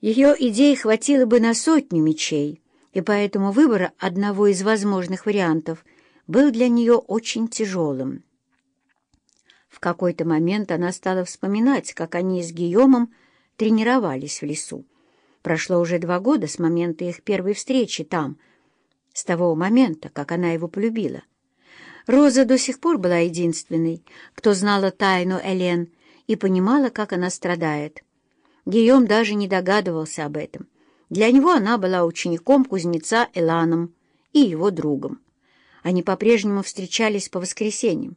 Ее идей хватило бы на сотню мечей, и поэтому выбор одного из возможных вариантов был для нее очень тяжелым. В какой-то момент она стала вспоминать, как они с Гийомом тренировались в лесу. Прошло уже два года с момента их первой встречи там, с того момента, как она его полюбила. Роза до сих пор была единственной, кто знала тайну Элен и понимала, как она страдает. Гийом даже не догадывался об этом. Для него она была учеником кузнеца Эланом и его другом. Они по-прежнему встречались по воскресеньям,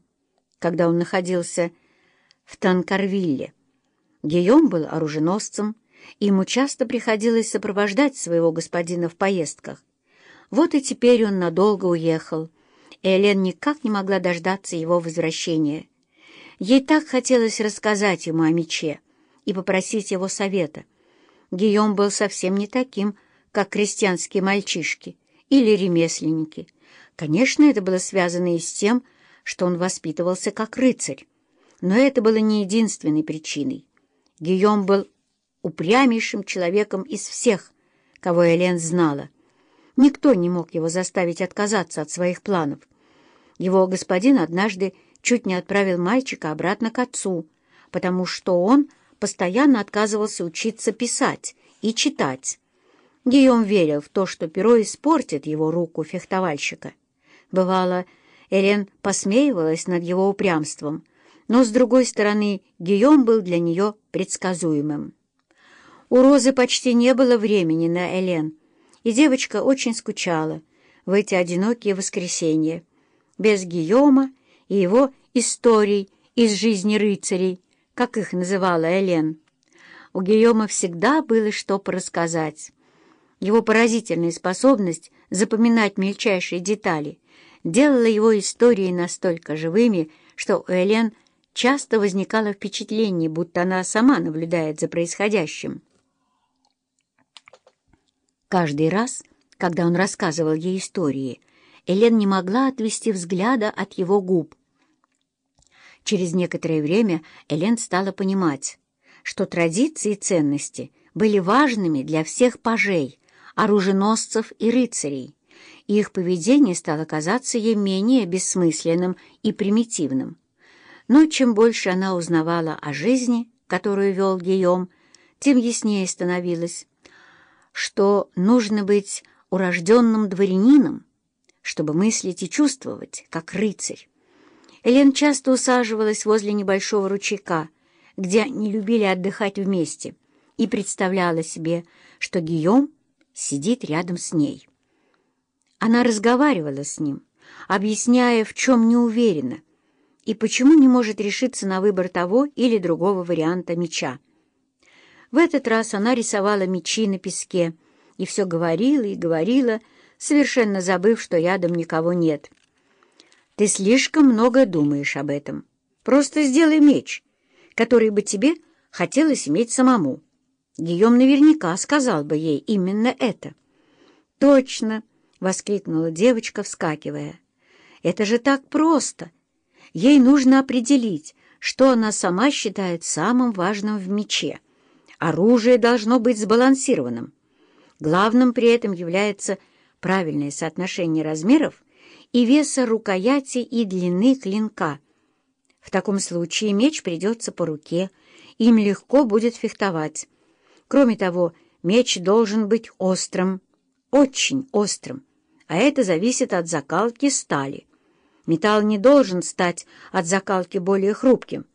когда он находился в Танкарвилле. Гийом был оруженосцем, и ему часто приходилось сопровождать своего господина в поездках. Вот и теперь он надолго уехал, и Элен никак не могла дождаться его возвращения. Ей так хотелось рассказать ему о мече и попросить его совета. Гийом был совсем не таким, как крестьянские мальчишки или ремесленники. Конечно, это было связано и с тем, что он воспитывался как рыцарь. Но это было не единственной причиной. Гийом был упрямейшим человеком из всех, кого Элен знала. Никто не мог его заставить отказаться от своих планов. Его господин однажды чуть не отправил мальчика обратно к отцу, потому что он постоянно отказывался учиться писать и читать. Гийом верил в то, что перо испортит его руку фехтовальщика. Бывало, Элен посмеивалась над его упрямством, но, с другой стороны, Гийом был для нее предсказуемым. У Розы почти не было времени на Элен, и девочка очень скучала в эти одинокие воскресенья, без Гийома и его историй из жизни рыцарей, как их называла Элен. У Гийома всегда было что порассказать. Его поразительная способность запоминать мельчайшие детали делала его истории настолько живыми, что у Элен часто возникало впечатление, будто она сама наблюдает за происходящим. Каждый раз, когда он рассказывал ей истории, Элен не могла отвести взгляда от его губ. Через некоторое время Элен стала понимать, что традиции и ценности были важными для всех пажей, оруженосцев и рыцарей, и их поведение стало казаться ей менее бессмысленным и примитивным. Но чем больше она узнавала о жизни, которую вел Гийом, тем яснее становилось, что нужно быть урожденным дворянином, чтобы мыслить и чувствовать, как рыцарь. Элен часто усаживалась возле небольшого ручейка, где они любили отдыхать вместе, и представляла себе, что Гийом сидит рядом с ней. Она разговаривала с ним, объясняя, в чем не уверена, и почему не может решиться на выбор того или другого варианта меча. В этот раз она рисовала мечи на песке и все говорила и говорила, совершенно забыв, что рядом никого нет. «Ты слишком много думаешь об этом. Просто сделай меч, который бы тебе хотелось иметь самому». Гийом наверняка сказал бы ей именно это. «Точно!» — воскликнула девочка, вскакивая. «Это же так просто! Ей нужно определить, что она сама считает самым важным в мече. Оружие должно быть сбалансированным. Главным при этом является правильное соотношение размеров и веса рукояти и длины клинка. В таком случае меч придется по руке, им легко будет фехтовать. Кроме того, меч должен быть острым, очень острым, а это зависит от закалки стали. Металл не должен стать от закалки более хрупким,